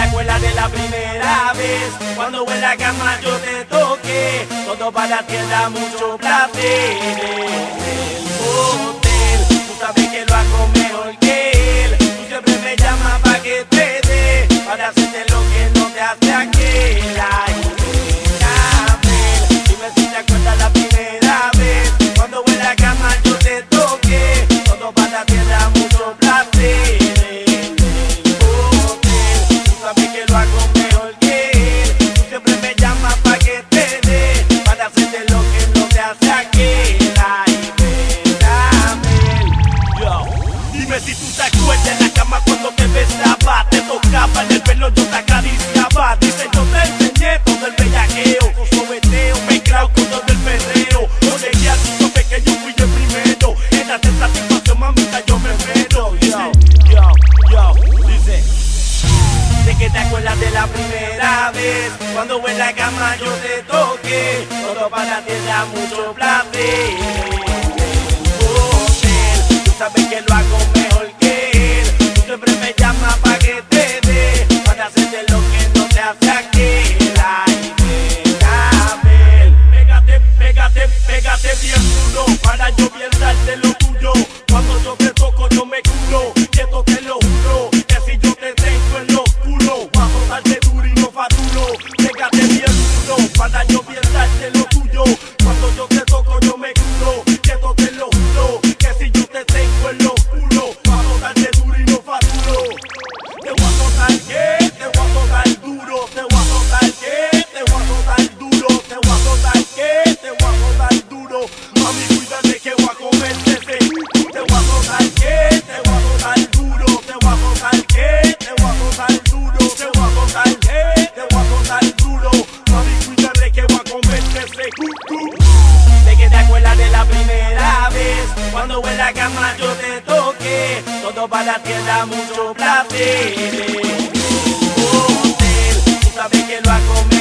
¿Te acuerdas de la primera vez? Cuando en la cama yo te toqué, todo para ti era mucho placer. Sacuete en la cama cuando te besaba. Te tocaba en el pelo, yo te acariciaba. Dice yo te enseñé todo el bellaqueo Con sobeteo, me con todo el perreo. Yo llegué al punto pequeño, fui yo primero. En la satisfacción, mamita, yo me enredo Dice, yo, yo, dice Sé que te acuerdas de la primera vez Cuando en la cama yo te toqué. Todo para ti da mucho placer Cuando en la cama yo te toque, todo para ti da mucho placer. Tú sabes que lo hago